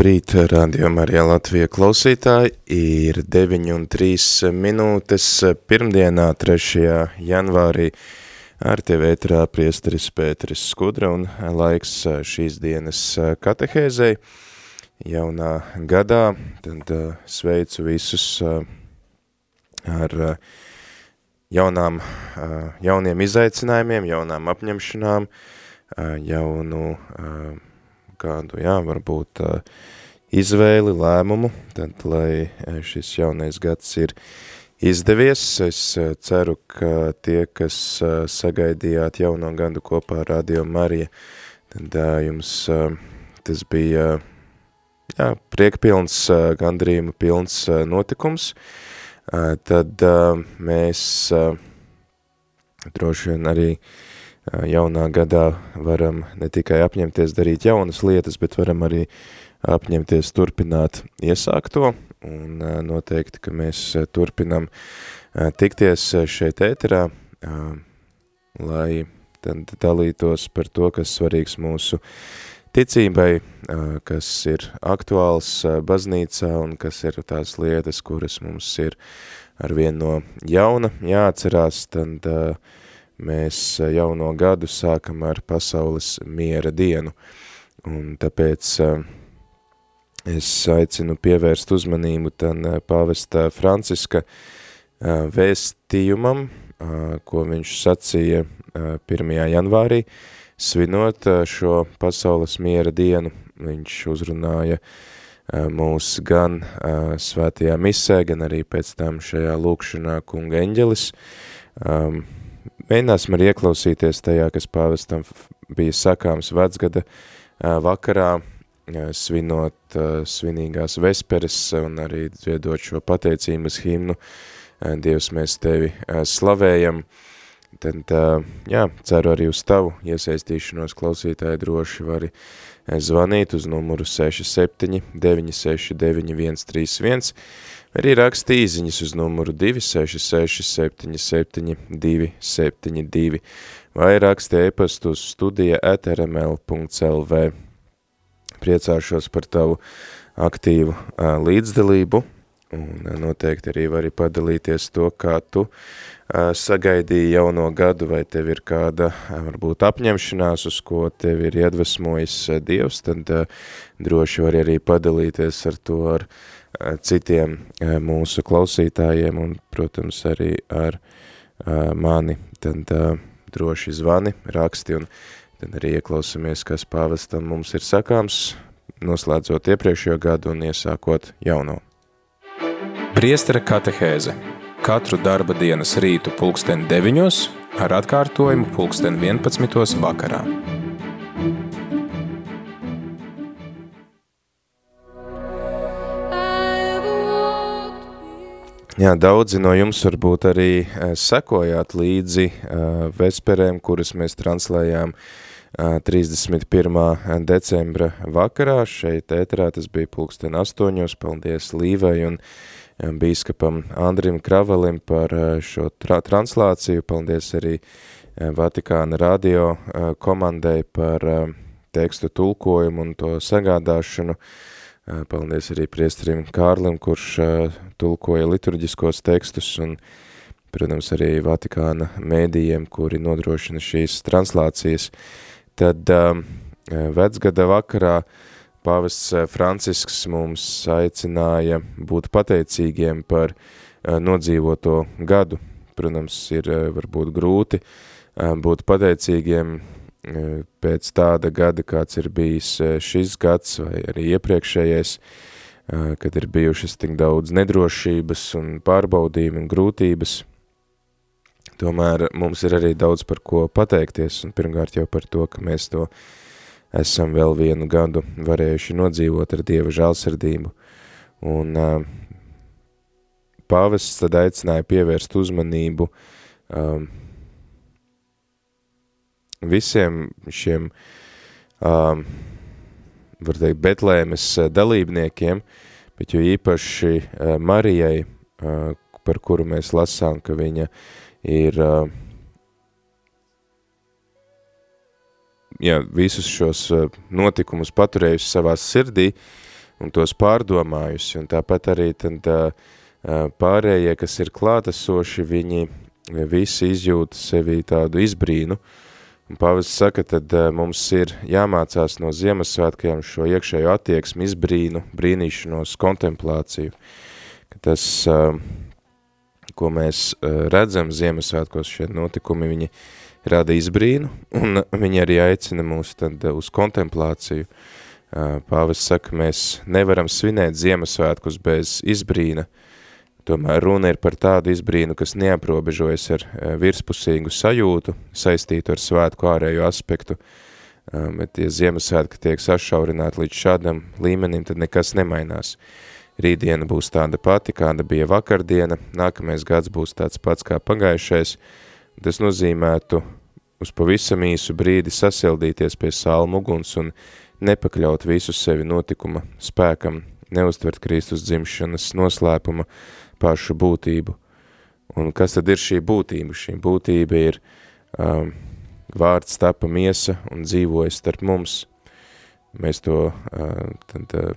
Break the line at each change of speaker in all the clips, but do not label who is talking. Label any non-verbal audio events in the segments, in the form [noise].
Labrīt, rādījumā arī Latvija klausītāji, ir 9 un 3 minūtes pirmdienā 3. janvārī ar tevi ētrā priesteris Pēteris Skudra un laiks šīs dienas katehēzei jaunā gadā, tad sveicu visus ar jaunām, jauniem izaicinājumiem, jaunām apņemšanām, jaunu kādu, jā, varbūt izvēli, lēmumu, tad, lai šis jaunais gads ir izdevies. Es ceru, ka tie, kas sagaidījāt jauno gadu kopā ar Radio Marija, tad jums tas bija jā, priekpilns, gandrījuma pilns notikums. Tad mēs droši vien arī jaunā gadā varam ne tikai apņemties darīt jaunas lietas, bet varam arī apņemties turpināt iesākto, un noteikti, ka mēs turpinam tikties šeit ēterā, lai tad dalītos par to, kas svarīgs mūsu ticībai, kas ir aktuāls baznīcā un kas ir tās lietas, kuras mums ir arvien no jauna jāatcerās, tad uh, mēs eh, jauno gadu sākam ar pasaules miera dienu, un tāpēc eh, es aicinu pievērst uzmanību tan eh, pāvesta Franciska vēstījumam, ko viņš sacīja 1. janvārī, svinot šo pasaules miera dienu, viņš uzrunāja mūs gan svētajā misē, gan arī pēc tam šajā lūkšanā kunga eņģelis, um, Mēģināsim arī ieklausīties tajā, kas pāvestam bija sakāms vecgada vakarā, svinot svinīgās vesperes un arī dziedot šo pateicības himnu. Dievs, mēs tevi slavējam. Tad, jā, ceru arī uz tavu iesaistīšanos klausītāji droši vari zvanīt uz numuru 67 969 131 Arī raksta īziņas uz numuru 266 77 272 vai raksta e-pastu uz studija etrml.lv. Priecāšos par tavu aktīvu a, līdzdalību un a, noteikti arī vari padalīties to, kā tu a, sagaidīji jauno gadu, vai tev ir kāda varbūt apņemšanās, uz ko tev ir iedvesmojis Dievs, tad droši var arī padalīties ar to ar citiem eh, mūsu klausītājiem un, protams, arī ar eh, mani. Tad droši zvani, raksti un tad arī ieklausamies, kas pāvestam mums ir sakāms, noslēdzot iepriekšējo gadu un iesākot jauno. Priestara katehēze katru darba dienas rītu pulksten 9 ar atkārtojumu pulksten 11 vakarā. Jā, daudzi no jums varbūt arī eh, sekojāt līdzi uh, vesperēm, kuras mēs translējām uh, 31. decembra vakarā. Šeit ēterā tas bija pulksten astoņos. Paldies Līvai un bīskapam Andrim Kravalim par uh, šo tra translāciju. Paldies arī Vatikāna radio komandai par tekstu tulkojumu un to sagādāšanu. Uh, Paldies arī priesterim Kārlim, kurš tulkoja liturģiskos tekstus un, protams, arī Vatikāna mēdījiem, kuri nodrošina šīs translācijas. Tad vecgada vakarā pāvests Francisks mums aicināja būt pateicīgiem par nodzīvoto gadu. Protams, ir varbūt grūti būt pateicīgiem pēc tāda gada, kāds ir bijis šis gads vai arī iepriekšējais, kad ir bijušas tik daudz nedrošības un pārbaudījumi un grūtības. Tomēr mums ir arī daudz par ko pateikties, un pirmkārt jau par to, ka mēs to esam vēl vienu gadu varējuši nodzīvot ar Dieva žālsirdību. Un pāvests tad aicināja pievērst uzmanību um, visiem šiem, um, var teikt, Betlēmes dalībniekiem, bet jo īpaši uh, Marijai, uh, par kuru mēs lasām, ka viņa ir uh, jā, visus šos notikumus paturējusi savā sirdī un tos pārdomājusi, un tāpat arī tad uh, pārējie, kas ir klātesoši, viņi visi izjūt sevi tādu izbrīnu, un pavasts saka, tad mums ir jāmācās no Ziemassvētkajām šo iekšējo attieksmi, izbrīnu, brīnīšanos, kontemplāciju, tas, ko mēs redzam Ziemassvētkos šie notikumi, viņi rada izbrīnu, un viņi arī aicina mūs tad uz kontemplāciju. Pāvis saka, mēs nevaram svinēt Ziemassvētkus bez izbrīna, Tomēr runa ir par tādu izbrīnu, kas neaprobežojas ar eh, virspusīgu sajūtu, saistītu ar svētku ārējo aspektu, eh, bet ja Ziemassvētka tiek sašaurināta līdz šādam līmenim, tad nekas nemainās. Rītdiena būs tāda pati, kāda bija vakardiena, nākamais gads būs tāds pats kā pagājušais. Tas nozīmētu uz pavisam īsu brīdi sasildīties pie salmu uguns un nepakļaut visu sevi notikuma spēkam, neuztvert Kristus dzimšanas noslēpuma, pašu būtību. Un kas tad ir šī būtība? Šī būtība ir um, vārds tapa miesa un dzīvoja starp mums. Mēs to uh, tad, uh,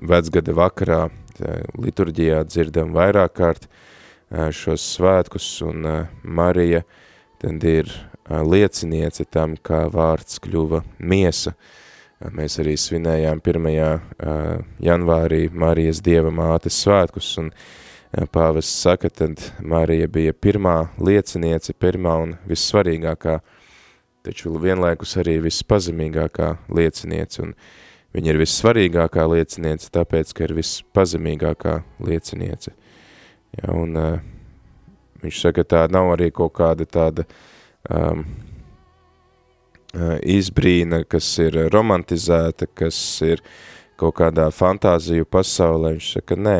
vecgada vakarā tā, liturģijā dzirdam vairāk kārt uh, šos svētkus, un uh, Marija tad ir uh, lieciniece tam, kā vārds kļuva miesa. Uh, mēs arī svinējām 1. Uh, janvārī Marijas Dieva mātes svētkus, un pāvests saka, tad Marija bija pirmā lieciniece, pirmā un vissvarīgākā, taču vienlaikus arī vispazemīgākā lieciniece, un viņa ir vissvarīgākā lieciniece, tāpēc, ka ir vispazemīgākā lieciniece. Ja, un uh, viņš saka, tā nav arī kaut kāda tāda um, izbrīna, kas ir romantizēta, kas ir kaut kādā fantāziju pasaulē, viņš saka, nē,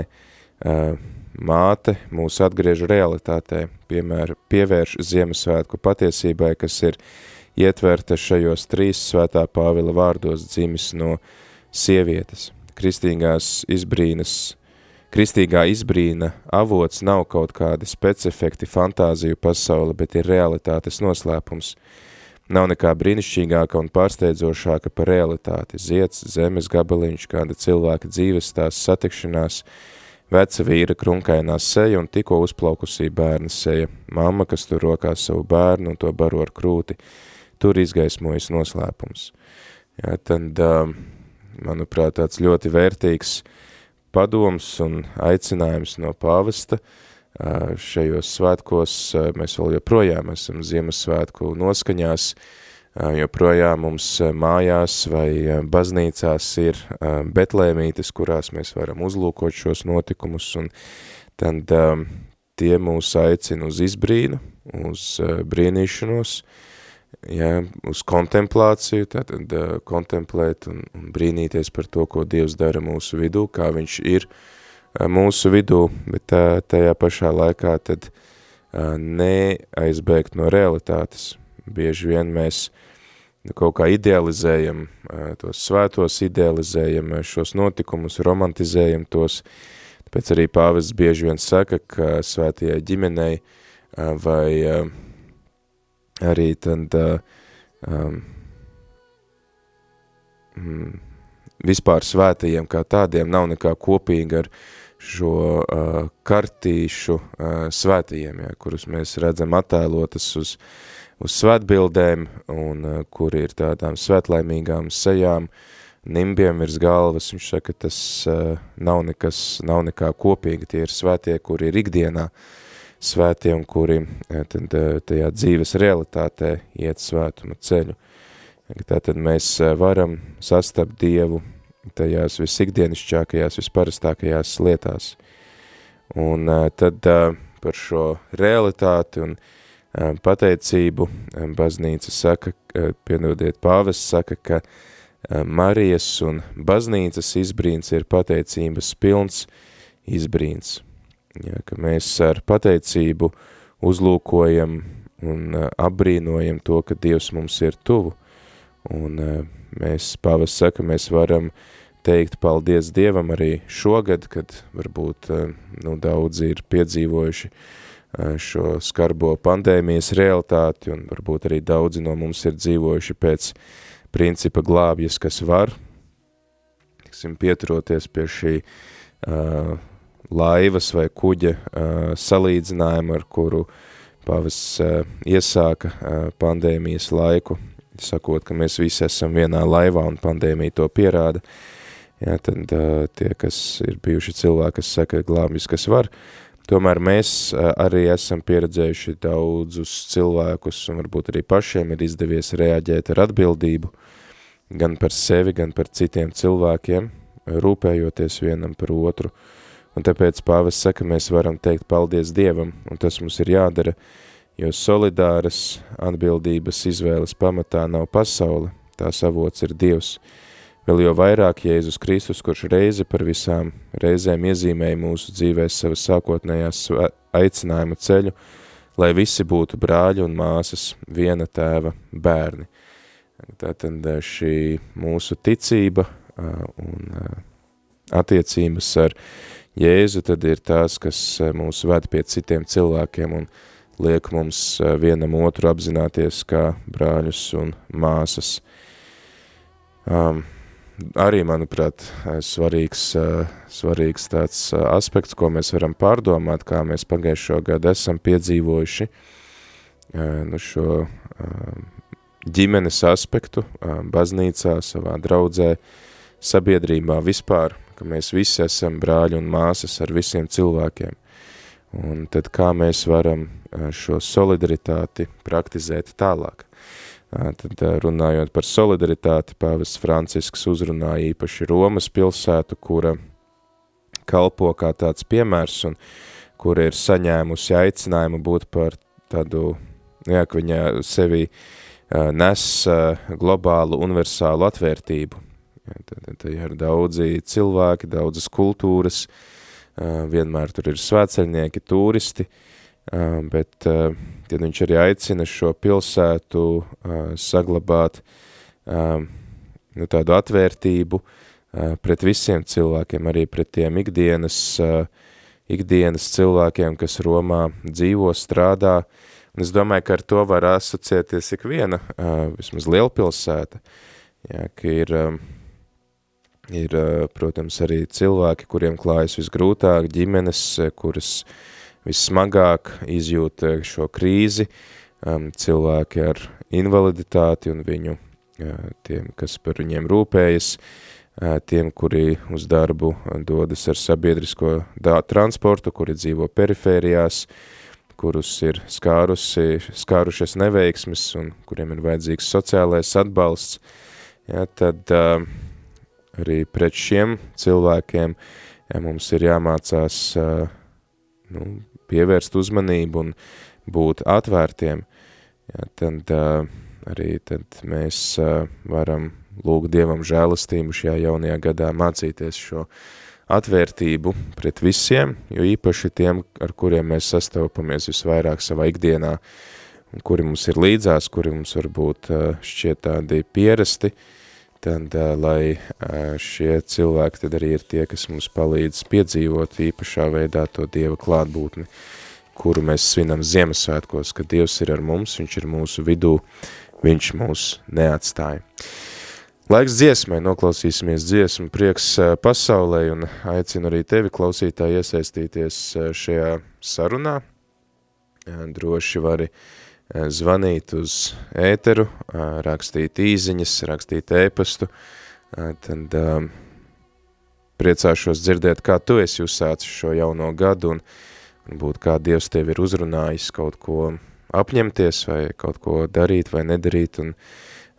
māte mūs atgriež realitātē, piemēr pievērš Ziemassvētku patiesībai, kas ir ietverta šajos trīs svētā Pāvila vārdos dzimis no sievietes. Kristīgās izbrīnas, kristīgā izbrīna avots nav kaut kādi specifekti fantāziju pasaule, bet ir realitātes noslēpums. Nav nekā brīnišķīgāka un pārsteidzošāka par realitāti. Ziets, zemes gabaliņš, kāda cilvēka dzīves tās satikšanās – Veca vīra krunkainā seja un tikko uzplaukusī bērna seja, mamma, kas tur rokās savu bērnu un to baro ar krūti, tur izgaismojas noslēpums. Jā, tad, manuprāt, tāds ļoti vērtīgs padoms un aicinājums no pāvesta šajos svētkos, mēs vēl joprojām esam Ziemassvētku noskaņās, joprojām mums mājās vai baznīcās ir betlēmītes, kurās mēs varam uzlūkot šos notikumus, un tad tie mūs aicina uz izbrīnu, uz brīnīšanos, ja, uz kontemplāciju, tātad kontemplēt un, un brīnīties par to, ko Dievs dara mūsu vidū, kā viņš ir mūsu vidū, bet tā, tajā pašā laikā tad neaizbēgt no realitātes. Bieži vien mēs uh, kaut kā idealizējam tos svētos, idealizējam šos notikumus, romantizējam tos, tāpēc arī pāvests bieži vien saka, ka svētajai ģimenei vai arī tad um, vispār svētajiem kā tādiem nav nekā kopīga ar šo uh, kartīšu uh, svētajiem, ja, kurus mēs redzam attēlotas uz uz svētbildēm, un uh, kur ir tādām svētlaimīgām sejām, nimbiem virs galvas, viņš saka, tas uh, nav, nekas, nav nekā kopīga, tie ir svētie, kuri ir ikdienā svētie un kuri uh, tad, uh, tajā dzīves realitātē iet svētuma ceļu. Tātad mēs uh, varam sastapt Dievu tajās visikdienišķākajās, visparastākajās lietās. Un tad par šo realitāti un pateicību baznīca saka, piedodiet, pāvests saka, ka Marijas un baznīcas izbrīns ir pateicības pilns izbrīns. Ja, ka mēs ar pateicību uzlūkojam un apbrīnojam to, ka Dievs mums ir tuvu. Un mēs, pavas saka, mēs varam teikt paldies Dievam arī šogad, kad varbūt nu, daudzi ir piedzīvojuši šo skarbo pandēmijas realitāti, un varbūt arī daudzi no mums ir dzīvojuši pēc principa glābjas, kas var, tiksim, pieturoties pie šī uh, laivas vai kuģa uh, salīdzinājuma, ar kuru pavas uh, iesāka uh, pandēmijas laiku, sakot, ka mēs visi esam vienā laivā un pandēmija to pierāda, jā, tad uh, tie, kas ir bijuši cilvēki, kas saka glābjas, kas var, tomēr mēs uh, arī esam pieredzējuši daudzus cilvēkus un varbūt arī pašiem ir izdevies reaģēt ar atbildību, gan par sevi, gan par citiem cilvēkiem, rūpējoties vienam par otru, un tāpēc pāvis saka, mēs varam teikt paldies Dievam, un tas mums ir jādara, jo solidāras atbildības izvēles pamatā nav pasaule, tās avots ir Dievs. Vēl jo vairāk Jēzus Kristus, kurš reizi par visām reizēm iezīmēja mūsu dzīvēs savas sākotnējās aicinājuma ceļu, lai visi būtu brāļi un māsas, viena tēva bērni. Tātad šī mūsu ticība un attiecības ar Jēzu tad ir tās, kas mūs ved pie citiem cilvēkiem un liek mums vienam otru apzināties kā brāļus un māsas. Um, arī, manuprāt, svarīgs, svarīgs tāds aspekts, ko mēs varam pārdomāt, kā mēs pagājušo gadu esam piedzīvojuši nu, šo ģimenes aspektu baznīcā, savā draudzē, sabiedrībā vispār, ka mēs visi esam brāļi un māsas ar visiem cilvēkiem. Un tad kā mēs varam šo solidaritāti praktizēt tālāk. Tad runājot par solidaritāti, pāvis Francisks uzrunāja īpaši Romas pilsētu, kura kalpo kā tāds piemērs un kura ir saņēmusi aicinājumu būt par tādu, jā, ka viņa sevi nes globālu universālu atvērtību. Tad, tad ir daudzi cilvēki, daudzas kultūras, uh, vienmēr tur ir svētceļnieki, turisti, bet tad viņš arī aicina šo pilsētu saglabāt nu, tādu atvērtību pret visiem cilvēkiem, arī pret tiem ikdienas, ikdienas cilvēkiem, kas Romā dzīvo, strādā, un es domāju, ka ar to var asociēties ik viena, vismaz lielpilsēta, jā, ka ir Ir, protams, arī cilvēki, kuriem klājas visgrūtāk, ģimenes, kuras vissmagāk izjūt šo krīzi, cilvēki ar invaliditāti un viņu, tiem, kas par viņiem rūpējas, tiem, kuri uz darbu dodas ar sabiedrisko transportu, kuri dzīvo perifērijās, kurus ir skārusi, skārušies neveiksmes un kuriem ir vajadzīgs sociālais atbalsts, ja, tad uh, arī pret šiem cilvēkiem ja, mums ir jāmācās nu, pievērst uzmanību un būt atvērtiem, ja, tad arī tad mēs varam lūgt Dievam žēlastību šajā jaunajā gadā mācīties šo atvērtību pret visiem, jo īpaši tiem, ar kuriem mēs sastopamies visvairāk savā ikdienā, kuri mums ir līdzās, kuri mums varbūt šķiet tādi pierasti, uh, tad lai šie cilvēki tad arī ir tie, kas mums palīdz piedzīvot īpašā veidā to Dieva klātbūtni, kuru mēs svinam Ziemassvētkos, ka Dievs ir ar mums, Viņš ir mūsu vidū, Viņš mūs neatstāja. Laiks dziesmai, noklausīsimies dziesmu prieks pasaulē un aicinu arī tevi klausītāji iesaistīties šajā sarunā. Droši vari uh, Eh, zvanīt uz ēteru, eh, rakstīt īziņas, rakstīt ēpastu, eh, tad priecāšos dzirdēt, kā tu esi uzsācis šo jauno gadu un varbūt kā Dievs tev ir uzrunājis kaut ko apņemties vai kaut ko darīt vai nedarīt un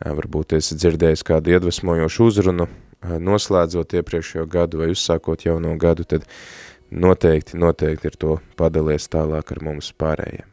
varbūt esi dzirdējis kādu iedvesmojošu uzrunu
noslēdzot iepriekšējo gadu vai uzsākot jauno gadu, tad noteikti, noteikti ir to padalies tālāk ar mums pārējiem.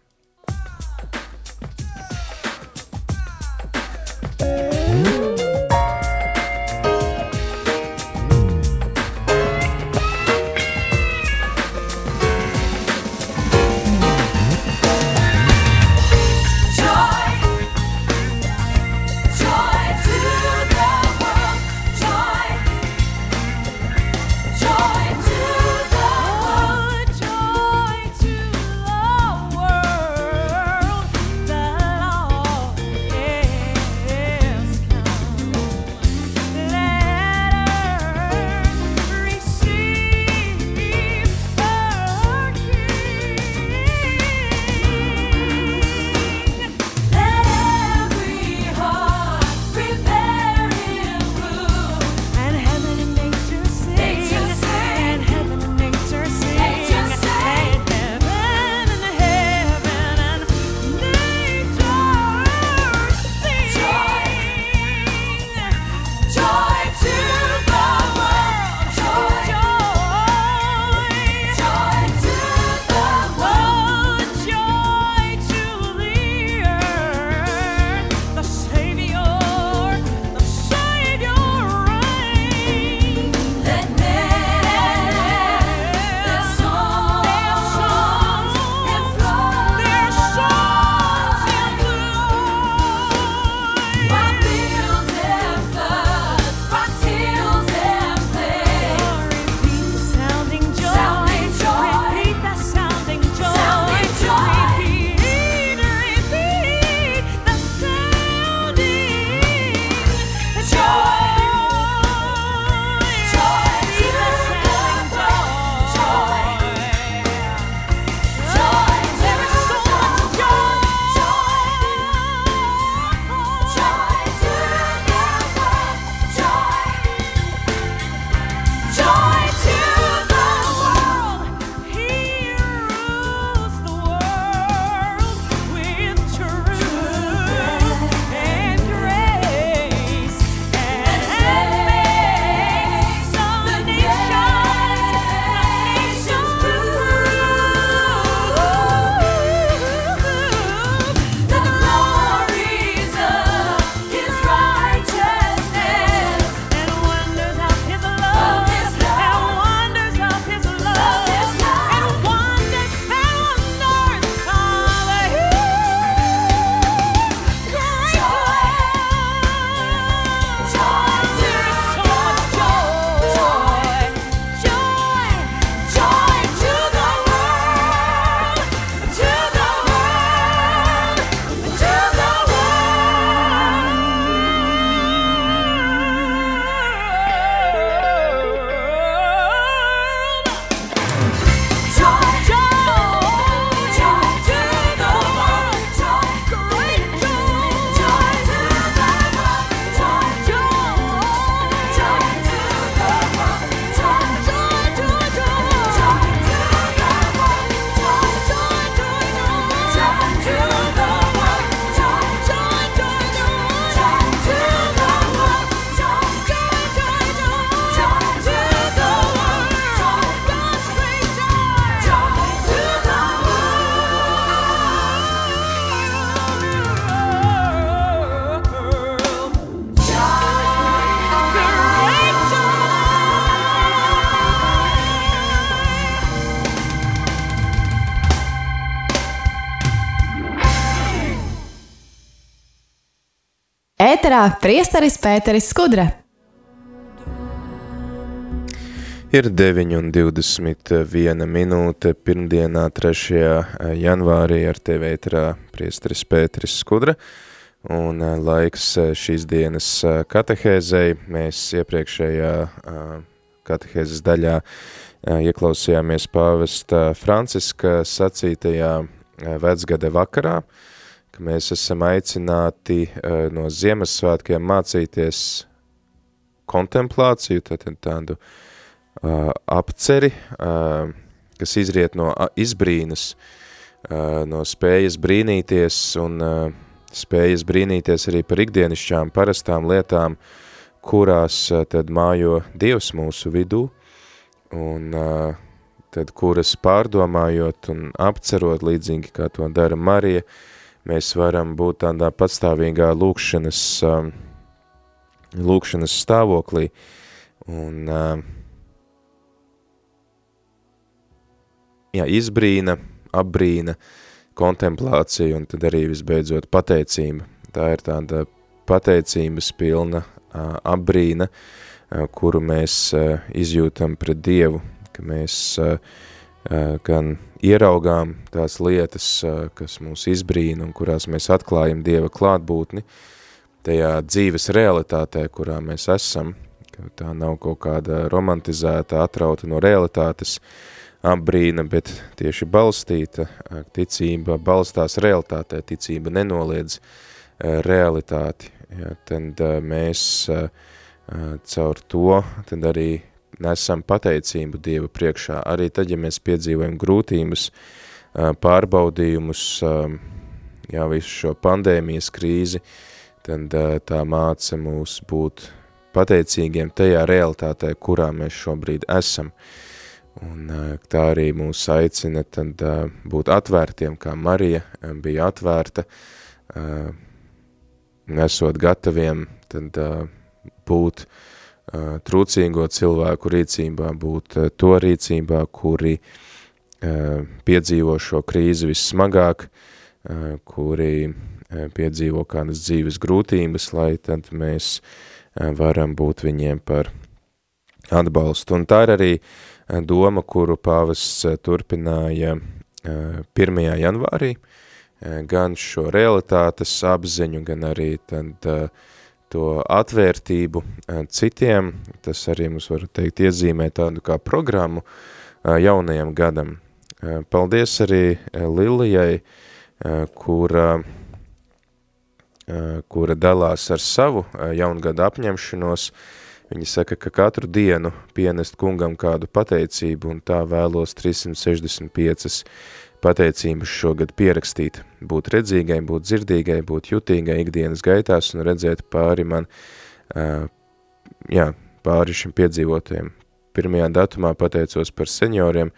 Ēterā priesteris Pēteris Skudra.
Ir 9,21 minūte pirmdienā, 3. janvārī ar tevi ēterā priesteris Pēteris Skudra. Un eh, laiks eh, šīs dienas eh, katehēzei. Mēs iepriekšējā katehēzes daļā ieklausījāmies pāvesta Franciska sacītajā vecgade vakarā, ka mēs esam aicināti uh, no Ziemassvētkiem mācīties kontemplāciju, tātad tādu uh, apceri, uh, kas izriet no izbrīnas, uh, no spējas brīnīties un uh, spējas brīnīties arī par ikdienišķām parastām lietām,
kurās tad mājo Dievs mūsu vidū, un tad kuras pārdomājot un apcerot līdzīgi, kā to dara Marija, mēs varam būt tādā patstāvīgā lūkšanas, lūkšanas stāvoklī, un jā, izbrīna, apbrīna, kontemplācija un tad arī visbeidzot pateicība. Tā ir tāda pateicības pilna apbrīna, kuru mēs izjūtam pret Dievu, ka mēs gan ieraugām tās lietas, kas mūs izbrīna un kurās mēs atklājam Dieva klātbūtni, tajā dzīves realitātē, kurā mēs esam, ka tā nav kaut kāda romantizēta, atrauta no realitātes, apbrīna, bet tieši balstīta ticība balstās realitātē, ticība nenoliedz realitāti, ja, tad mēs caur to tad arī nesam pateicību Dieva priekšā. Arī tad, ja mēs piedzīvojam grūtības, pārbaudījumus, jā, visu šo pandēmijas krīzi, tad tā māca mūs būt pateicīgiem tajā realitātē, kurā mēs šobrīd esam. Un tā arī mūs aicina tad būt atvērtiem, kā Marija bija atvērta, nesot gataviem tad būt trūcīgo cilvēku rīcībā, būt to rīcībā, kuri piedzīvo šo krīzi vissmagāk, kuri piedzīvo kādas dzīves grūtības, lai tad mēs varam būt viņiem par atbalstu. Un tā ir arī doma, kuru pāvests turpināja 1. janvārī, gan šo realitātes apziņu, gan arī tad uh, to atvērtību eh, citiem, tas arī mums var teikt iezīmē tādu kā programmu eh, jaunajam gadam. Eh, paldies arī Lilijai, kura, kura dalās ar savu jaungada apņemšanos. Viņa saka, ka katru dienu pienest kungam kādu pateicību un tā vēlos 365 pateicības šogad pierakstīt, būt redzīgai, būt dzirdīgai, būt jutīgai ikdienas gaitās un redzēt pāri man, uh, jā, pāri šim piedzīvotajiem. Pirmajā datumā pateicos par senioriem,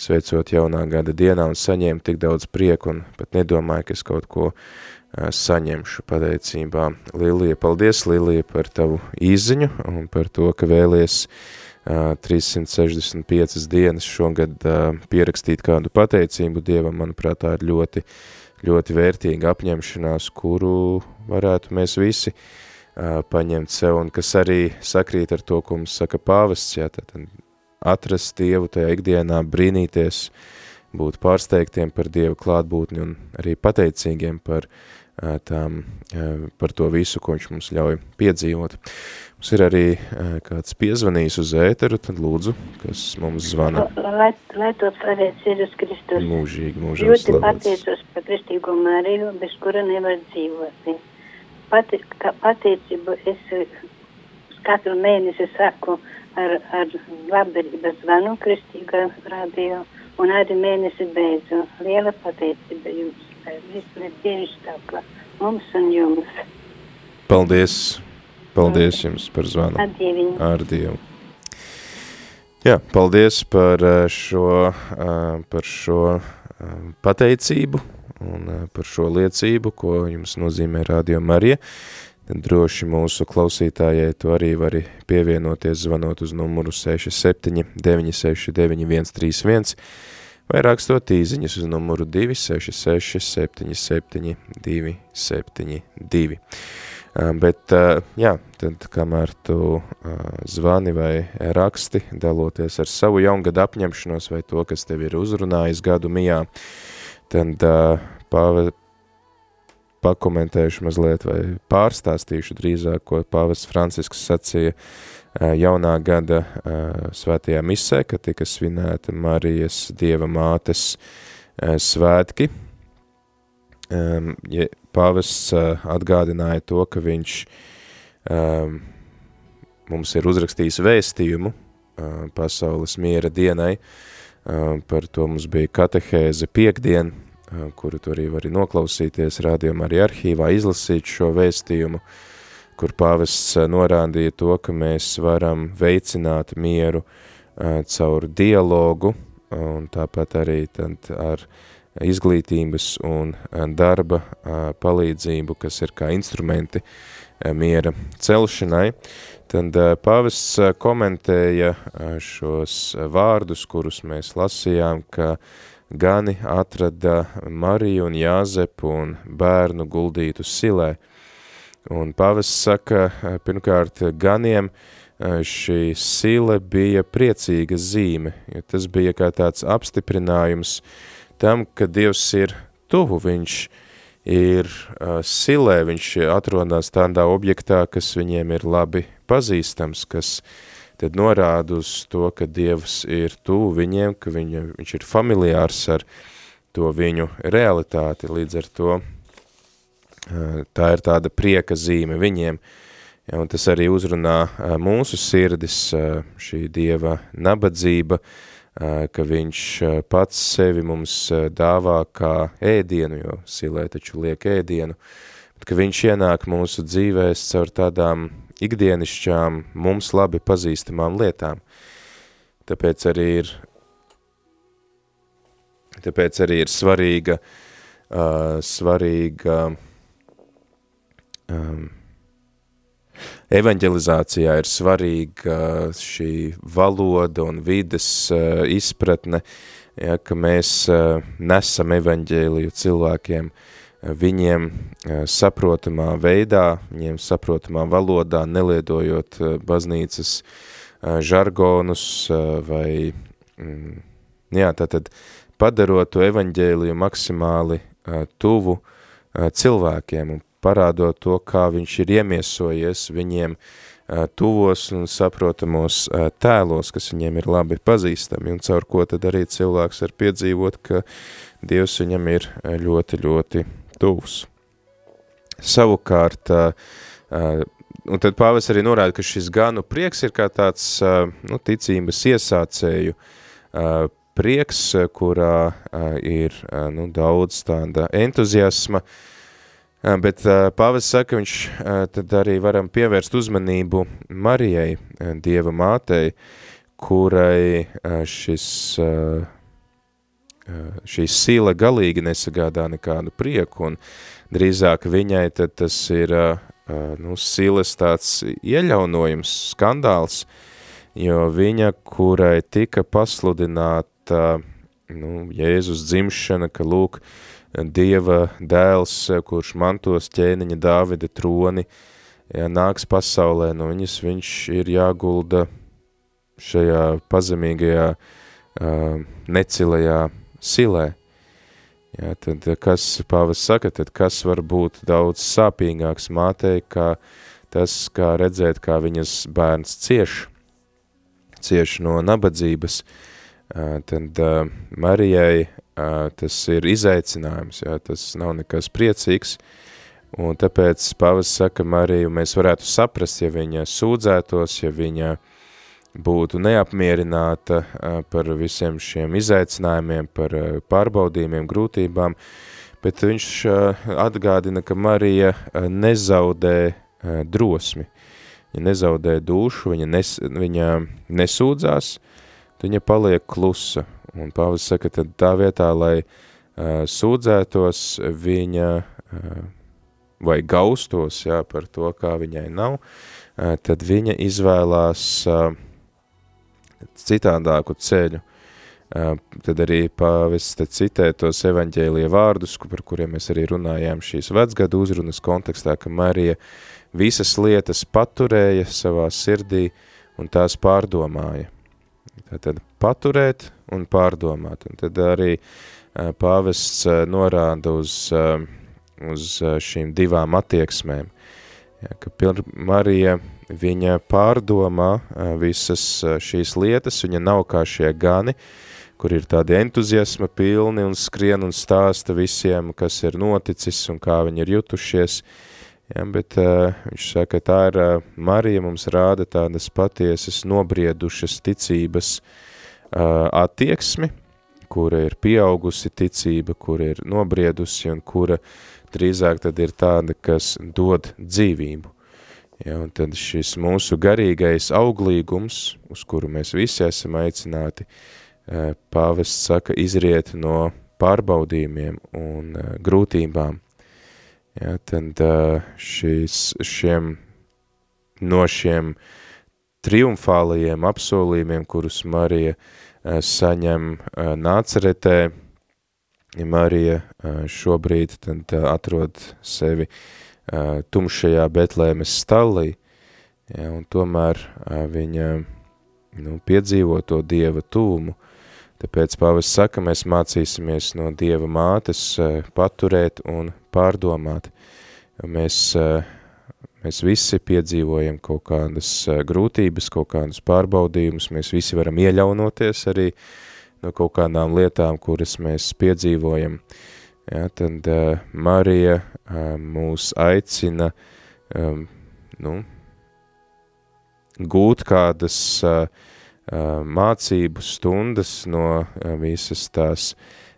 sveicot jaunā gada dienā un saņēmu tik daudz prieku un pat nedomāju, ka es kaut ko uh, saņemšu pateicībā. Lilija, paldies Lilija par tavu īziņu un par to, ka vēlies uh, 365 dienas šogad pierakstīt kādu pateicību Dievam, manuprāt, tā ir ļoti, ļoti vērtīga apņemšanās, kuru varētu mēs visi paņemt sev, un kas arī sakrīt ar to, ko mums saka pāvests, jā, tad atrast Dievu tajā ikdienā, brīnīties, būt pārsteigtiem par Dievu klātbūtni un arī pateicīgiem par, tām, par to visu, ko viņš mums ļauj piedzīvot. Mums ir arī kāds piezvanījis uz ēteru, tad lūdzu, kas mums zvana.
Lai, lai to pareic Jēzus Kristus.
Mūžīgi, mūžīgi
Ļoti pateicos par kristīgo Mariju, bez kura nevar dzīvot. Pati, pateicību es katru mēnesi saku ar, ar labdarības zvanu kristīgā radio un arī mēnesi beidzu. Liela pateicība jums. Viss ir tieši tā, kā mums un jums.
Paldies! Paldies jums par zvanu.
Ar Dieviņu.
Ar Dievu. Jā, paldies par eh, šo, eh, par šo eh, pateicību un par šo liecību, ko jums nozīmē Radio Marija. Tad droši mūsu klausītājai tu arī vari pievienoties zvanot uz numuru 67 969 131 vai rakstot īziņas uz numuru 266 77 272. Bet, jā, tad kamēr tu zvani vai raksti, daloties ar savu jaungadu apņemšanos vai to, kas tev ir uzrunājis gadu mijā, tad pāve, pakomentējuši mazliet vai pārstāstīšu drīzāk, ko pāvests Francisks sacīja jaunā gada svētajā misē, kad tika svinēta Marijas Dieva mātes svētki, um, ja pāvests uh, atgādināja to, ka viņš um, mums ir uzrakstījis vēstījumu uh, pasaules miera dienai, uh, par to mums bija katehēze piekdien, uh, kuru tu arī vari noklausīties rādījumā arī arhīvā, izlasīt šo vēstījumu, kur pāvests norādīja to, ka mēs varam veicināt mieru caur dialogu, un tāpat arī tad ar izglītības un darba palīdzību, kas ir kā instrumenti miera celšanai. Tad pāvests komentēja šos vārdus, kurus mēs lasījām, ka gani atrada Mariju un Jāzepu un bērnu guldītu silē. Un pāvests saka, pirmkārt, ganiem šī sile bija priecīga zīme, jo tas bija kā tāds apstiprinājums tam, ka Dievs ir tuvu, viņš ir uh, silē, viņš atrodas tādā objektā, kas viņiem ir labi pazīstams, kas tad norāda uz to, ka Dievs ir tuvu viņiem, ka viņa, viņš ir familiārs ar to viņu realitāti, līdz ar to tā ir tāda prieka zīme viņiem, ja, un tas arī uzrunā uh, mūsu sirdis, uh, šī Dieva nabadzība, uh, ka viņš pats sevi mums dāvā kā ēdienu, jo silē taču liek ēdienu, bet ka viņš ienāk mūsu dzīvēs caur tādām ikdienišķām, mums labi pazīstamām lietām. Tāpēc arī ir, tāpēc arī ir svarīga, uh, svarīga um, evanģelizācijā ir svarīga šī valoda un vides uh, izpratne, ja, ka mēs uh, nesam evaņģēliju cilvēkiem, uh, viņiem saprotamā veidā, viņiem saprotamā valodā, neliedojot baznīcas žargonus vai, mm, jā, tātad padarot to evaņģēliju maksimāli tuvu cilvēkiem. Un parādot to, kā viņš ir iemiesojies viņiem tuvos un saprotamos tēlos, kas viņiem ir labi pazīstami, un caur ko tad arī cilvēks var piedzīvot, ka Dievs viņam ir ļoti, ļoti tuvs. Savukārt, un tad pāvis arī norāda, ka šis ganu prieks ir kā tāds, nu, ticības iesācēju prieks, kurā ir, nu, daudz tāda entuziasma, uh, Bet Pāvis saka, viņš tad arī varam pievērst uzmanību Marijai, Dieva mātei, kurai šis, šī sīla galīgi nesagādā nekādu prieku, un drīzāk viņai tad tas ir nu, sīles tāds ieļaunojums, skandāls, jo viņa, kurai tika pasludināta nu, Jēzus dzimšana, ka lūk, uh, Dieva dēls, kurš mantos ķēniņa Dāvida troni, ja, nāks pasaulē, no viņas viņš ir jāgulda šajā pazemīgajā, necilajā silē. Ja, tad kas, pāvis saka, tad kas var būt daudz sāpīgāks mātei, kā tas, kā redzēt, kā viņas bērns cieš, cieš no nabadzības, tad Marijai tas ir izaicinājums, jā, tas nav nekas priecīgs, un tāpēc pavas saka Mariju, mēs varētu saprast, ja viņa sūdzētos, ja viņa būtu neapmierināta par visiem šiem izaicinājumiem, par pārbaudījumiem, grūtībām, bet viņš atgādina, ka Marija nezaudē drosmi, viņa nezaudē dušu, viņa, nes, viņa nesūdzās, viņa paliek klusa, Un Pāvils saka, tad tā vietā, lai uh, sūdzētos viņa uh, vai gaustos jā, par to, kā viņai nav, uh, tad viņa izvēlās uh, citādāku ceļu. Uh, tad arī pāvis citē tos evaņģēlie vārdus, par kuriem mēs arī runājām šīs vecgadu uzrunas kontekstā, ka Marija visas lietas paturēja savā sirdī un tās pārdomāja. Tātad paturēt un pārdomāt. Un tad arī pāvests norāda uz, uz šīm divām attieksmēm. Ja, ka Marija, viņa pārdomā visas šīs lietas, viņa nav kā šie gani, kur ir tādi entuziasma pilni un skrien un stāsta visiem, kas ir noticis un kā viņi ir jutušies. Ja, bet uh, viņš saka, tā ir uh, Marija mums rāda tādas patiesas nobriedušas ticības uh, attieksmi, kura ir pieaugusi ticība, kura ir nobriedusi un kura drīzāk tad ir tāda, kas dod dzīvību. Ja, un tad šis mūsu garīgais auglīgums, uz kuru mēs visi esam aicināti, pāvests saka, izriet no pārbaudījumiem un grūtībām. Ja, tad šīs, šiem, no šiem triumfālajiem apsolījumiem, kurus Marija saņem nāceretē, Marija šobrīd tad atrod sevi tumšajā Betlēmes stallī, ja, un tomēr viņa nu, piedzīvo to Dieva tūmu, tāpēc pāvis saka, mēs mācīsimies no Dieva mātes paturēt un pārdomāt. Mēs, mēs visi piedzīvojam kaut kādas grūtības, kaut kādus pārbaudījumus, mēs visi varam ieļaunoties arī no kaut kādām lietām, kuras mēs piedzīvojam. Ja, tad uh, Marija uh, mūs aicina um, nu, gūt kādas uh, uh, mācību stundas no uh, visas tās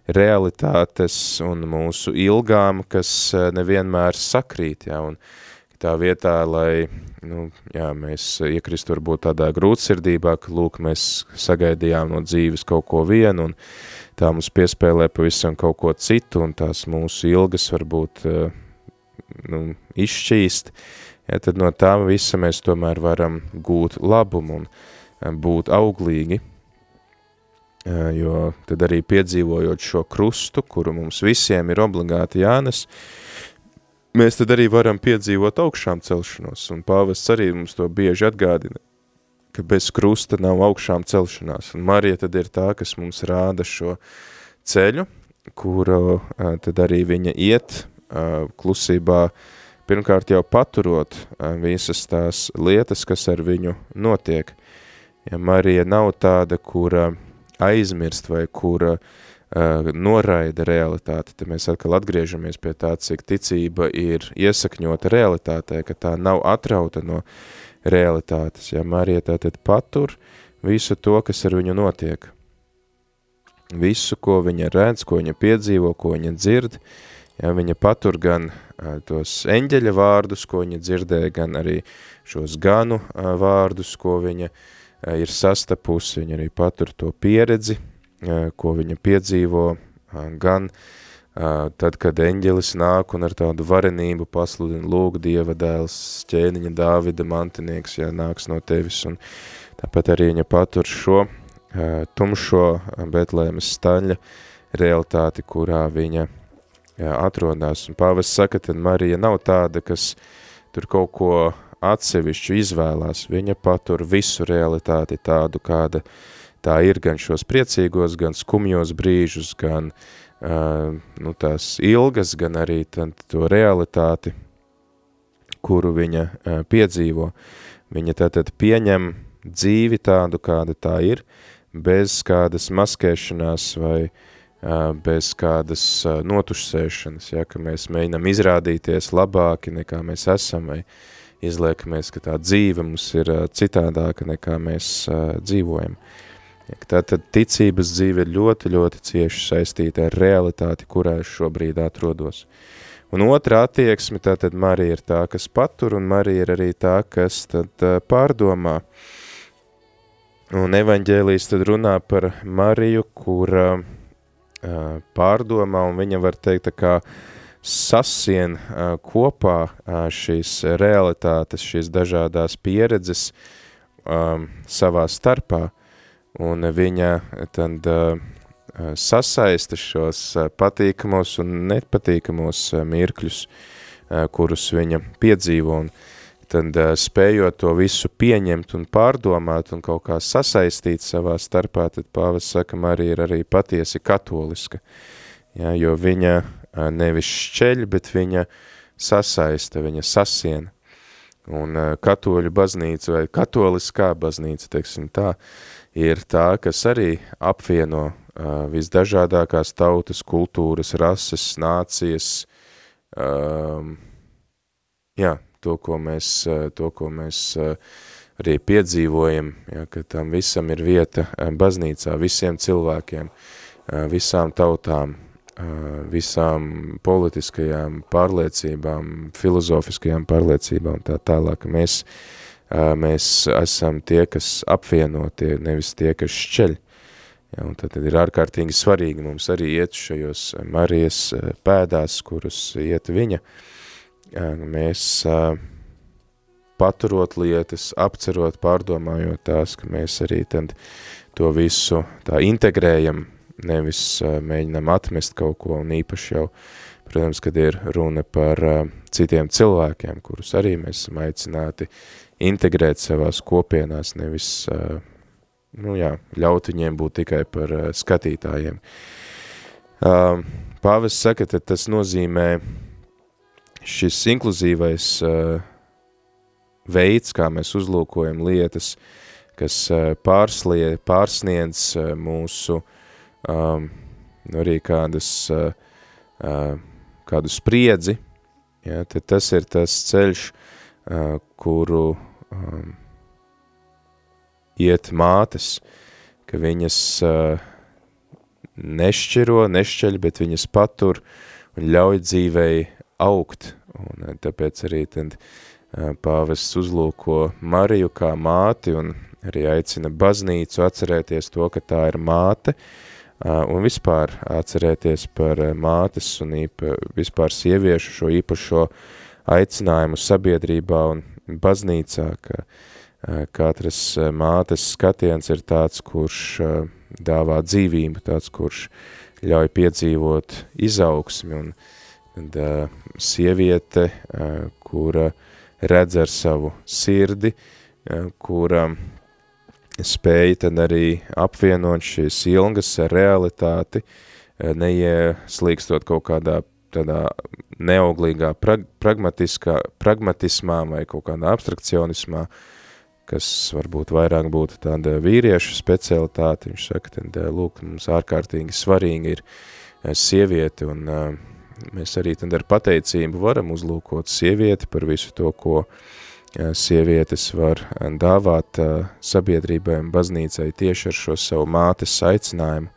realitātes un mūsu ilgām, kas uh, nevienmēr sakrīt. Ja, un, uh, tā vietā, lai nu, jā, mēs iekristu varbūt tādā grūtsirdībā, ka lūk, mēs sagaidījām no dzīves kaut ko vienu, un tā mums piespēlē pavisam kaut ko citu, un tās mūsu ilgas varbūt eh, nu, izšķīst, ja, tad no tā visa mēs tomēr varam gūt labumu un eh, būt auglīgi, eh, jo tad arī piedzīvojot šo krustu, kuru mums visiem ir obligāti jānes, mēs tad arī varam piedzīvot augšām celšanos, un pāvests arī mums to bieži atgādina, ka bez krusta nav augšām celšanās, un Marija tad ir tā, kas mums rāda šo ceļu, kuru tad arī viņa iet klusībā, pirmkārt jau paturot visas tās lietas, kas ar viņu notiek. Ja Marija nav tāda, kura aizmirst vai kura uh, Uh, noraida realitāti, tad mēs atkal atgriežamies pie tā, cik ticība ir iesakņota realitātē, ka tā nav atrauta no realitātes. Ja Marija tātad patur visu to, kas ar viņu notiek. Visu, ko viņa redz, ko viņa piedzīvo, ko viņa dzird, ja viņa patur gan uh, tos eņģeļa vārdus, ko viņa dzirdēja, gan arī šos ganu uh, vārdus, ko viņa ir sastapusi, viņa arī patur to pieredzi, ko viņa piedzīvo, gan tad, kad eņģelis nāk un ar tādu varenību pasludina lūg Dieva dēls, ķēniņa Dāvida mantinieks, ja nāks no tevis, un tāpat arī viņa patur šo tumšo Betlēmes staļa realitāti, kurā viņa atrodās. Un pāvis saka, tad Marija nav tāda, kas tur kaut ko atsevišķu izvēlās, viņa patur visu realitāti tādu, kāda uh, tā ir gan šos priecīgos, gan skumjos brīžus, gan uh, nu, tās ilgas, gan arī to realitāti, kuru viņa uh, piedzīvo. Viņa tātad pieņem dzīvi tādu, kāda tā ir, bez kādas maskēšanās vai uh, bez kādas uh, notušsēšanas, ja, ka mēs mēģinam izrādīties labāki nekā mēs esam, vai izliekamies, ka tā dzīve mums ir uh, citādāka nekā mēs dzīvojam. Uh, Tātad ticības dzīve ir ļoti, ļoti cieši saistīta ar realitāti, kurā es šobrīd atrodos. Un otra attieksme, tātad Marija ir tā, kas patur, un Marija ir arī tā, kas tad pārdomā. Un evaņģēlijas tad runā par Mariju, kura pārdomā, un viņa var teikt tā kā sasien kopā šīs realitātes, šīs dažādās pieredzes savā starpā un viņa tad sasaista šos patīkamos un nepatīkamos mirkļus, kurus viņa piedzīvo, un tad spējot to visu pieņemt un pārdomāt un kaut kā sasaistīt savā starpā, tad pāvis saka, Marija ir arī patiesi katoliska, ja, jo viņa nevis šķeļ, bet viņa sasaista, viņa sasiena. Un katoļu baznīca vai katoliskā baznīca, teiksim tā, uh, ir tā, kas arī apvieno uh, visdažādākās tautas, kultūras, rases, nācijas, um, jā, to, ko mēs, uh, to, ko mēs uh, arī piedzīvojam, ja, ka tam visam ir vieta uh, baznīcā, visiem cilvēkiem, uh, visām tautām, visām politiskajām pārliecībām, filozofiskajām pārliecībām tā tālāk, mēs, mēs esam tie, kas apvieno, tie, nevis tie, kas šķeļ. Ja, un tad, ir ārkārtīgi svarīgi mums arī iet šajos Marijas pēdās, kurus iet viņa. Mēs paturot lietas, apcerot, pārdomājot tās, ka mēs arī tad to visu tā integrējam nevis mēģinām atmest kaut ko, un īpaši jau, protams, kad ir runa par citiem cilvēkiem, kurus arī mēs esam aicināti integrēt savās kopienās, nevis, nu jā, ļaut viņiem būt tikai par skatītājiem. Pāvis saka, ka tas nozīmē šis inkluzīvais veids, kā mēs uzlūkojam lietas, kas pārslie, pārsniedz mūsu um, arī kādas, kādu spriedzi, ja, tad tas ir tas ceļš, kuru um, iet mātes, ka viņas uh, nešķiro, nešķeļ, bet viņas patur un ļauj dzīvei augt, un uh, tāpēc arī tad uh, pāvests uzlūko Mariju kā māti un arī aicina baznīcu atcerēties to, ka tā ir māte, uh, un vispār atcerēties par mātes un īpa, vispār sieviešu šo īpašo aicinājumu sabiedrībā un baznīcā, ka katras mātes skatiens ir tāds, kurš dāvā dzīvību, tāds, kurš ļauj piedzīvot izaugsmi un tad, sieviete, kura redz ar savu sirdi, kura spēja tad arī apvienot šīs ilgas realitāti, neieslīkstot kaut kādā tādā neauglīgā prag pragmatiskā, pragmatismā vai kaut kādā abstrakcionismā, kas varbūt vairāk būtu tāda vīriešu specialitāte. Viņš saka, tad, eh, lūk, mums ārkārtīgi svarīgi ir eh, sieviete, un mēs arī tad ar pateicību varam uzlūkot sievieti par visu to, ko uh, sievietes var dāvāt sabiedrībai un baznīcai tieši ar šo savu mātes aicinājumu,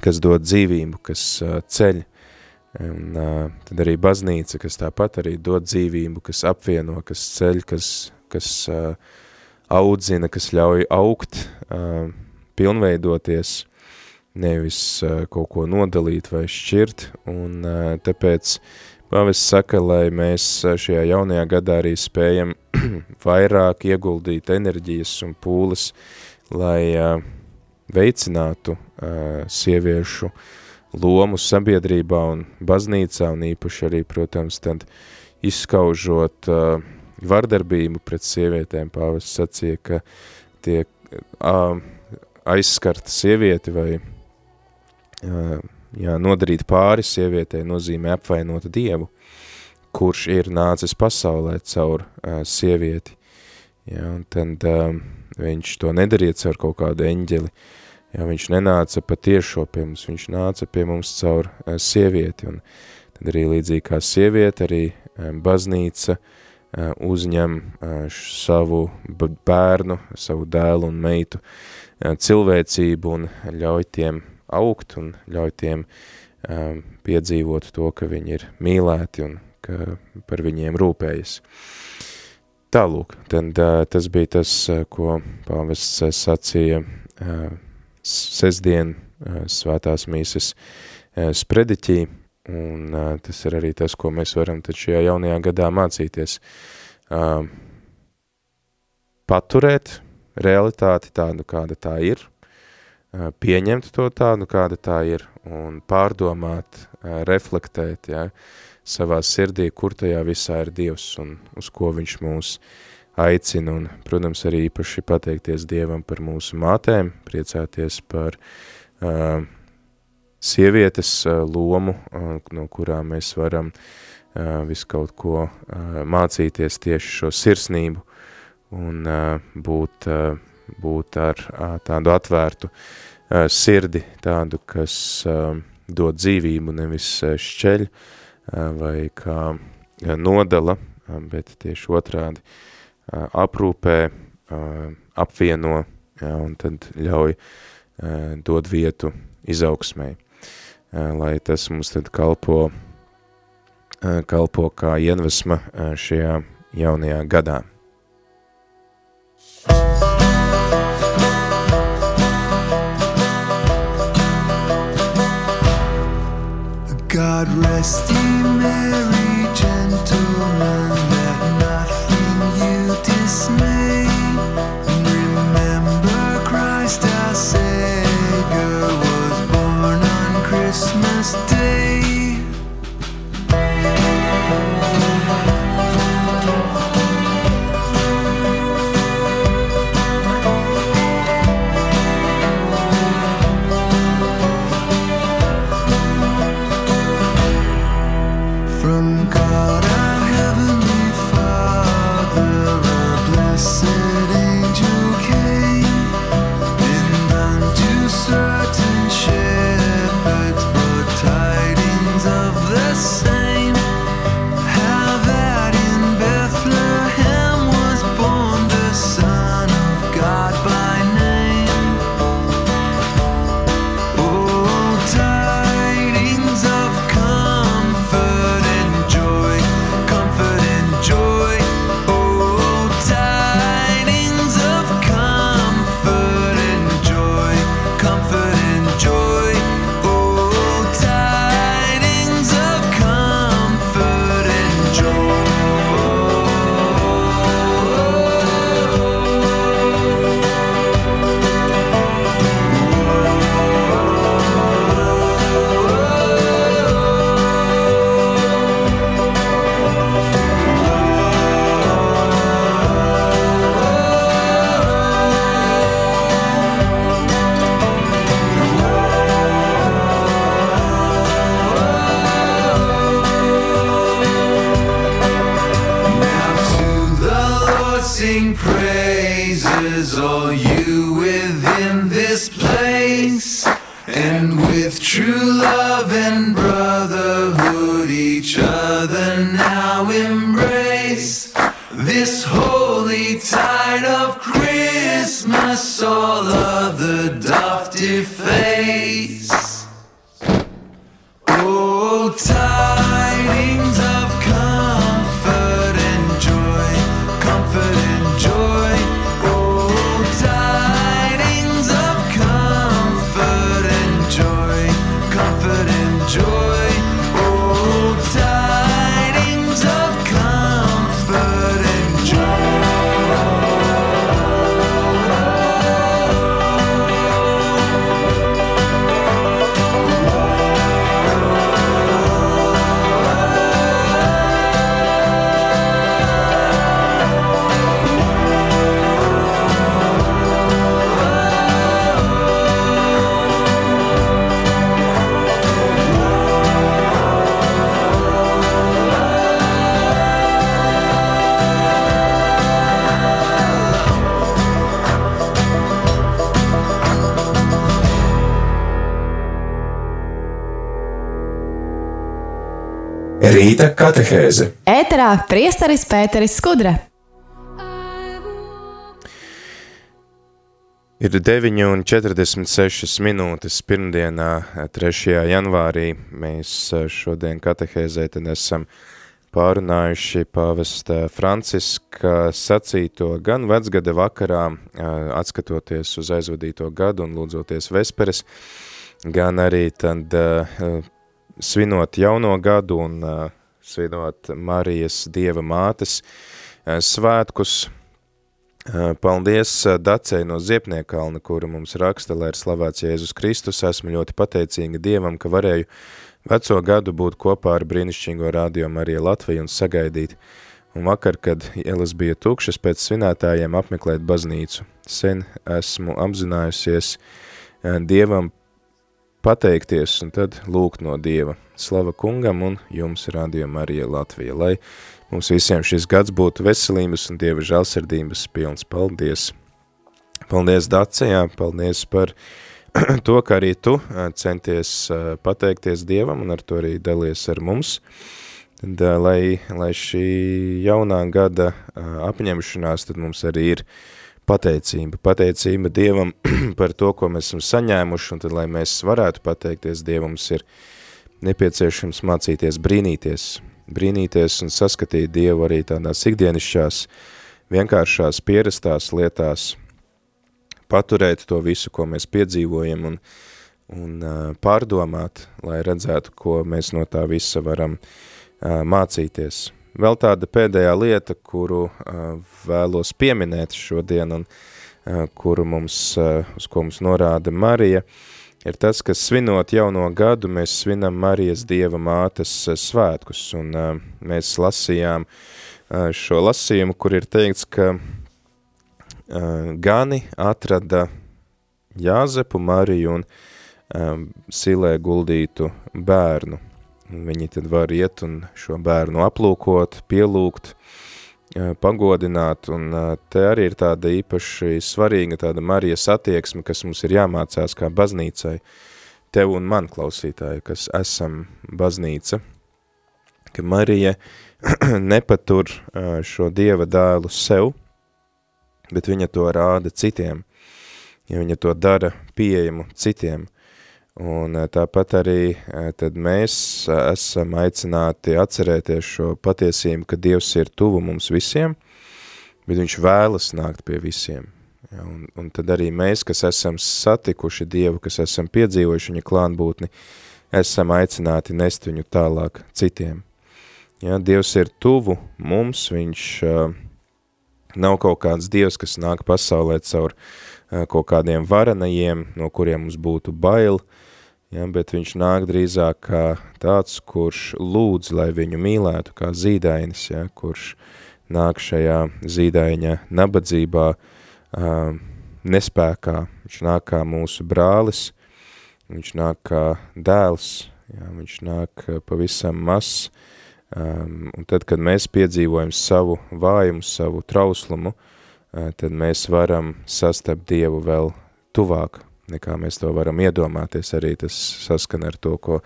kas dod dzīvību, kas ceļ, un tad arī baznīca, kas tāpat arī dod dzīvību, kas apvieno, kas ceļ, kas, kas audzina, kas ļauj augt, pilnveidoties, nevis kaut ko nodalīt vai šķirt, un tāpēc Pāvis saka, lai mēs šajā jaunajā gadā arī spējam [clears throat] vairāk ieguldīt enerģijas un pūles, lai uh, veicinātu uh, sieviešu lomu sabiedrībā un baznīcā, un īpaši arī, protams, tad izskaužot uh, vardarbību pret sievietēm. Pāvis sacīja, ka tiek uh, aizskarta sievieti vai uh, jā, nodarīt pāri sievietei nozīmē apvainot Dievu, kurš ir nācis pasaulē caur uh, sievieti. Jā, un tad um, viņš to nedarīja caur kaut kādu eņģeli, jā, viņš nenāca patiešo pie mums, viņš nāca pie mums caur uh, sievieti, un tad arī līdzīgi kā sieviete, arī um, baznīca uh, uzņem savu bērnu, savu dēlu un meitu cilvēcību un ļauj tiem augt un ļauj tiem piedzīvot to, ka viņi ir mīlēti un ka par viņiem rūpējas. Tālūk, tad tas bija tas, ko pāvests sacīja sestdien uh, svētās mīsas uh, sprediķī, un uh, tas ir arī tas, ko mēs varam tad šajā jaunajā gadā mācīties. Uh, paturēt realitāti tādu, kāda tā ir, pieņemt to tādu, kāda tā ir, un pārdomāt, reflektēt, ja, savā sirdī, kur tajā visā ir Dievs un uz ko viņš mūs aicina, un, protams, arī īpaši pateikties Dievam par mūsu mātēm, priecāties par uh, sievietes uh, lomu, uh, no kurām mēs varam uh, visu kaut ko uh, mācīties tieši šo sirsnību un uh, būt uh, būt ar tādu atvērtu sirdi, tādu, kas dod dzīvību, nevis šķeļ vai kā nodala, bet tieši otrādi aprūpē, apvieno ja, un tad ļauj dod vietu izaugsmai.
lai tas mums tad kalpo, kalpo kā ienvesma šajā jaunajā gadā. God rest ye
Rīta katehēze.
Ēterā priesteris Pēteris Skudra.
Ir 9,46 minūtes pirmdienā, 3. janvārī. Mēs šodien katehēzē esam pārunājuši pāvesta Franciska sacīto gan vecgada vakarā, atskatoties uz aizvadīto gadu un lūdzoties vesperes, gan arī tad svinot jauno gadu un svinot Marijas Dieva mātes svētkus. Paldies Dacei no Ziepniekalna, kura mums raksta, lai ir slavēts Jēzus Kristus. Esmu ļoti pateicīga Dievam, ka varēju veco gadu būt kopā ar brīnišķīgo radio Mariju Latviju un sagaidīt. Un vakar, kad ielas bija tukšas pēc svinētājiem apmeklēt baznīcu, sen esmu apzinājusies Dievam pateikties un tad lūgt no Dieva. Slava kungam un jums radio Marija Latvija, lai mums visiem šis gads būtu veselības un Dieva žēlsirdības pilns. Paldies! Paldies, Dacejā! Paldies par [clears throat] to, ka arī tu centies pateikties Dievam un ar to arī dalies ar mums. Tad, lai, lai šī jaunā gada apņemšanās tad mums arī ir
pateicība, pateicība Dievam [clears throat] par to, ko mēs esam saņēmuši, un tad, lai mēs varētu pateikties Dievam, mums ir nepieciešams mācīties brīnīties, brīnīties un saskatīt Dievu arī tādās ikdienišķās, vienkāršās, pierastās lietās, paturēt to visu, ko mēs piedzīvojam un, un pārdomāt, lai redzētu, ko mēs no tā visa varam mācīties. Vēl tāda pēdējā lieta, kuru uh, vēlos pieminēt šodien un uh, kuru mums, uh, uz ko mums norāda Marija, ir tas, ka svinot jauno gadu, mēs svinam Marijas Dieva mātes svētkus, un mēs lasījām šo lasījumu, kur ir teikts, ka Gani atrada Jāzepu, Mariju un um, silē guldītu bērnu. Viņi tad var iet un šo bērnu aplūkot, pielūgt, pagodināt, un te arī ir tāda īpaši svarīga tāda Marijas attieksme, kas mums ir jāmācās kā baznīcai, tev un man klausītāji, kas esam baznīca, ka Marija [clears throat] nepatur šo Dieva dēlu sev, bet viņa to rāda citiem, ja viņa to dara pieejamu citiem, Un eh, tāpat arī eh, tad mēs eh, esam aicināti atcerēties šo patiesību, ka Dievs ir tuvu mums visiem, bet viņš vēlas nākt pie visiem. Ja, un, un tad arī mēs, kas esam satikuši Dievu, kas esam piedzīvojuši viņa klānbūtni, esam aicināti nest viņu tālāk citiem. Ja, Dievs ir tuvu mums, viņš uh, nav kaut kāds Dievs, kas nāk pasaulē caur uh, kaut kādiem varanajiem, no kuriem mums būtu bail, uh, ja, bet viņš nāk drīzāk kā tāds, kurš lūdz, lai viņu mīlētu, kā zīdainis, ja, kurš nāk šajā zīdaiņa nabadzībā, uh, nespēkā, viņš nāk kā mūsu brālis, viņš nāk kā dēls, ja, viņš nāk pavisam mazs, um, un tad, kad mēs piedzīvojam savu vājumu, savu trauslumu, uh, tad mēs varam sastapt Dievu vēl tuvāk, nekā mēs to varam iedomāties. Arī tas saskan ar to, ko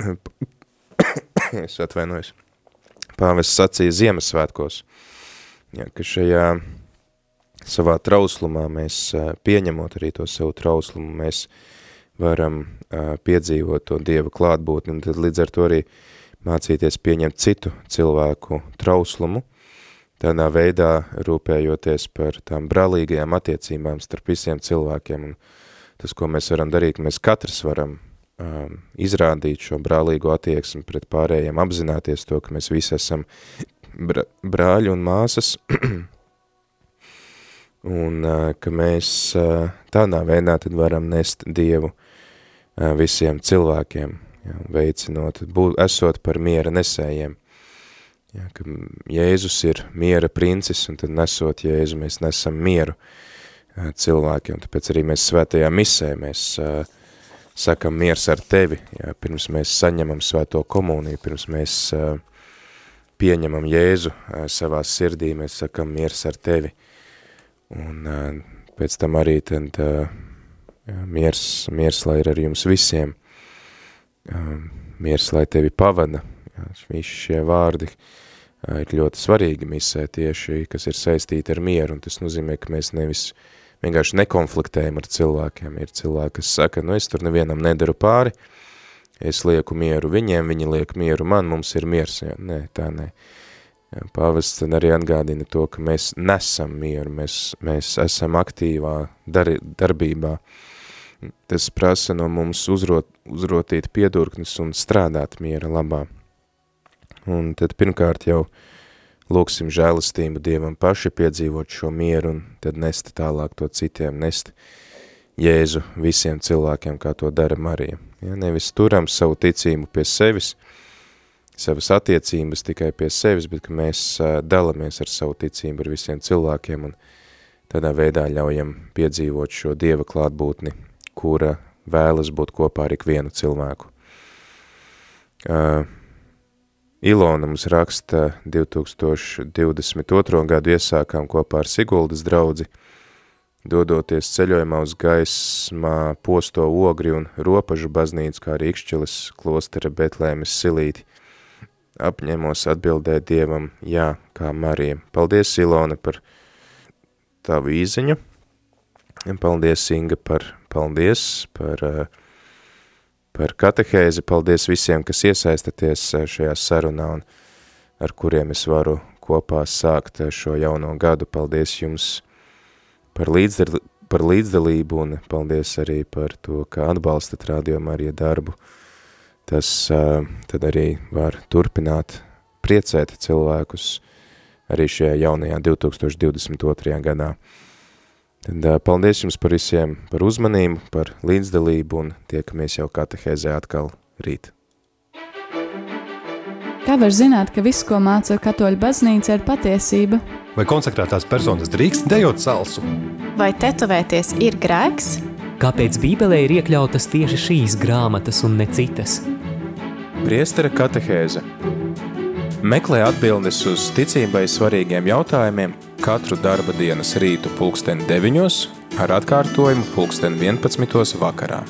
[coughs] es atvainojos. Pāvests sacīja Ziemassvētkos, ja, ka šajā savā trauslumā mēs pieņemot arī to savu trauslumu, mēs varam piedzīvot to Dieva klātbūtni, un tad līdz ar to arī mācīties pieņemt citu cilvēku trauslumu, tādā veidā rūpējoties par tām brālīgajām attiecībām starp visiem cilvēkiem, un tas, ko mēs varam darīt, mēs katrs varam um, izrādīt šo brālīgo attieksmi pret pārējiem, apzināties to, ka mēs visi esam bra brāļi un māsas, [clears throat] un uh, ka mēs uh, tādā veidā tad varam nest Dievu uh, visiem cilvēkiem, ja, veicinot, būt, esot par miera nesējiem. Ja, ka Jēzus ir miera princis, un tad nesot Jēzu, mēs nesam mieru. Uh, cilvēki, un tāpēc arī mēs svētajā misē, mēs uh, sakam miers ar tevi, jā, pirms mēs saņemam svēto komuniju, pirms mēs uh, pieņemam Jēzu savā sirdī, mēs sakam miers ar tevi, un pēc tam arī tad miers, miers, lai ir ar jums visiem, miers, lai tevi pavada, jā, visi šie vārdi, ir ļoti svarīgi misē tieši, kas ir saistīti ar mieru, un tas nozīmē, ka mēs nevis uh, vienkārši nekonfliktējam ar cilvēkiem. Ir cilvēki, kas saka, nu es tur nevienam nedaru pāri, es lieku mieru viņiem, viņi liek mieru man, mums ir miers. Ja? Nē, tā nē. Pāvests arī atgādina to, ka mēs nesam mieru, mēs, mēs esam aktīvā dar, darbībā. Tas prasa no mums uzrot, uzrotīt piedurknes un strādāt miera labā. Un tad pirmkārt jau uh, Lūksim žēlistību Dievam paši piedzīvot šo mieru un tad nest tālāk to citiem, nest Jēzu visiem cilvēkiem, kā to dara Marija. Ja, nevis turam savu ticību pie sevis, savas attiecības tikai pie sevis, bet ka mēs dalamies ar savu ticību ar visiem cilvēkiem un tādā veidā ļaujam piedzīvot šo Dieva klātbūtni, kura vēlas būt kopā ar ikvienu cilvēku. Uh, Ilona mums raksta 2022. gadu iesākām kopā ar Siguldas draudzi, dodoties ceļojumā uz gaismā posto ogri un ropažu baznīcu, kā arī Ikšķilis klostera Betlēmes silīti. Apņemos atbildēt Dievam, jā, kā Marija. Paldies, Ilona, par tavu īziņu. Paldies, Inga, par paldies, par, par katehēzi. Paldies visiem, kas iesaistaties šajā sarunā un ar kuriem es varu kopā sākt šo jauno gadu. Paldies jums par, līdzdal, par līdzdalību un paldies arī par to, ka atbalstat Radio Marija darbu. Tas uh, tad arī var turpināt priecēt cilvēkus arī šajā jaunajā 2022. gadā. Tad paldies jums par visiem, par uzmanību, par līdzdalību un tiekamies jau katehēzē atkal rīt.
Kā var zināt, ka viss, ko māca katoļu baznīca, ir patiesība?
Vai konsekrētās personas drīkst dejot salsu?
Vai tetovēties ir grēks?
Kāpēc Bībelē ir iekļautas tieši šīs grāmatas un ne citas?
Priestera katehēze Meklē atbildes uz ticībai svarīgiem jautājumiem katru darba dienas rītu pulksteni 9 ar atkārtojumu pulksteni 11 vakarā.